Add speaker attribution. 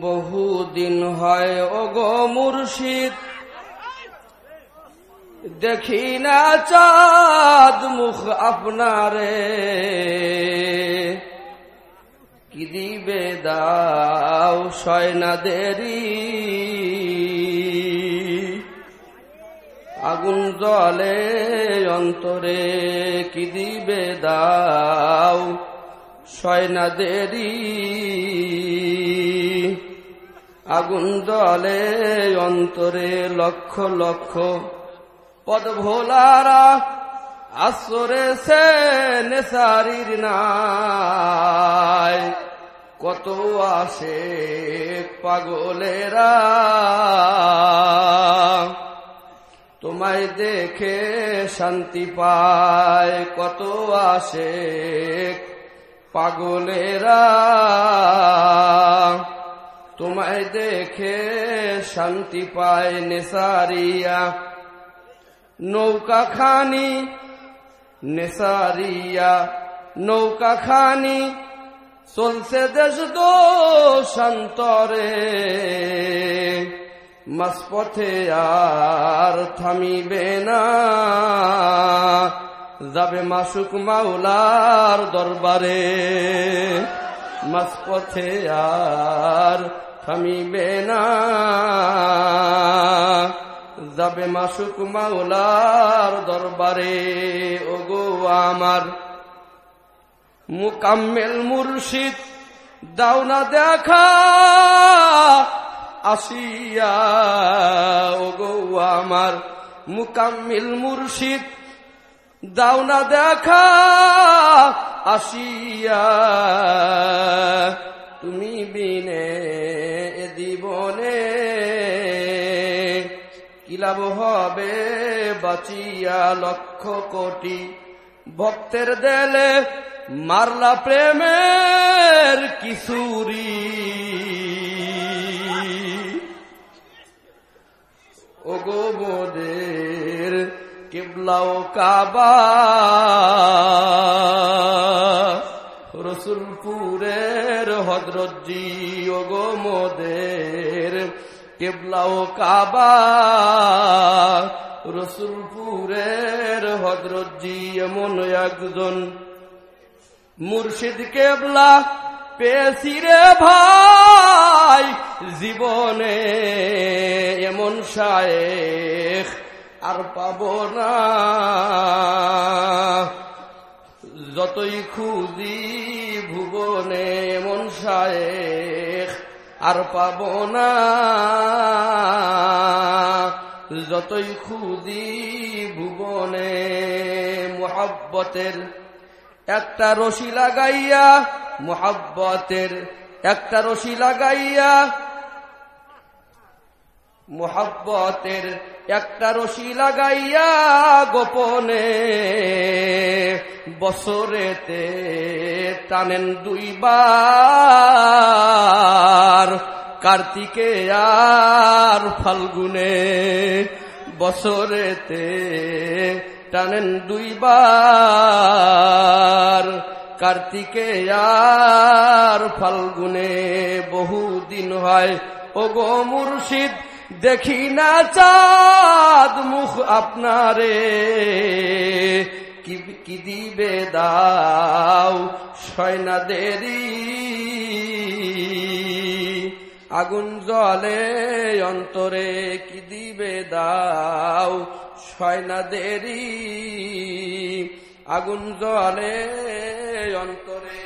Speaker 1: বহুদিন হয়, ওগো মুর্শিদ। দেখি না চাঁদ মুখ আপনারে। কি দিবে দাও সয়না দেরি। আগুন জলে অন্তরে, কি দিবে দাও সয়না দেরি। আগুন জলে অন্তরে লক্ষ লক্ষ পদ ভোলারা আসরে সে নেসারির নাই। কত আসে পাগলেরা। তোমায় দেখে শান্তি পায়, কত আসে পাগলেরা। তোমায় দেখে শান্তি পায় নেসারিয়া। নৌকা খানি নেসারিয়া নৌকা খানি চলছে দেশ দো সন্তরে মাসপথে আর থামিবে না, যাবে মাসুক মাওলার দরবারে। মাসপথে আর থামিবে না। যাবে মাসুক মাওলার দরবারে, ওগো আমার। মুকাম্মেল মুর্শিদ, দাও না দেখা। আসিয়া, ওগো আমার। মুকাম্মিল মুর্শিদ, দাও না দেখা। আসিয়া তুমি বিনে দিবনে কি লাভ হবে? বাঁচিয়া লক্ষ কোটি ভক্তের দেলে মারলা প্রেমের কিশোরী কেবলাও কাবা। রসুলপুরের হজরতজি ওগো মোদের কেবলাও কাবা। রসুলপুরের হজরতজি এমন একজন মুর্শিদ কেবলা পেয়েছি রে ভাই, জীবনে এমন শায়েখ আর পাব না। যতই খুঁজি ভুবনে শায়েখ, আর পাব না। যতই খুঁজি ভুবনে মোহাব্বতের একটা রশি লাগাইয়া, মোহাব্বতের একটা রশি লাগাইয়া মোহাব্বতের একটা রশি লাগাইয়া গোপনে বছরেতে টানেন দুইবার কার্তিকে আর ফাল্গুনে বছরেতে টানেন দুইবার কার্তিকে আর ফাল্গুনে বহুদিন হয়। ও গো মুর্শিদ দেখি না চাঁদ মুখ আপনারে। কি দিবে দাও, সয়না দেরি। আগুন জলে অন্তরে কি দিবে দাও, সয়না দেরি। আগুন জলে অন্তরে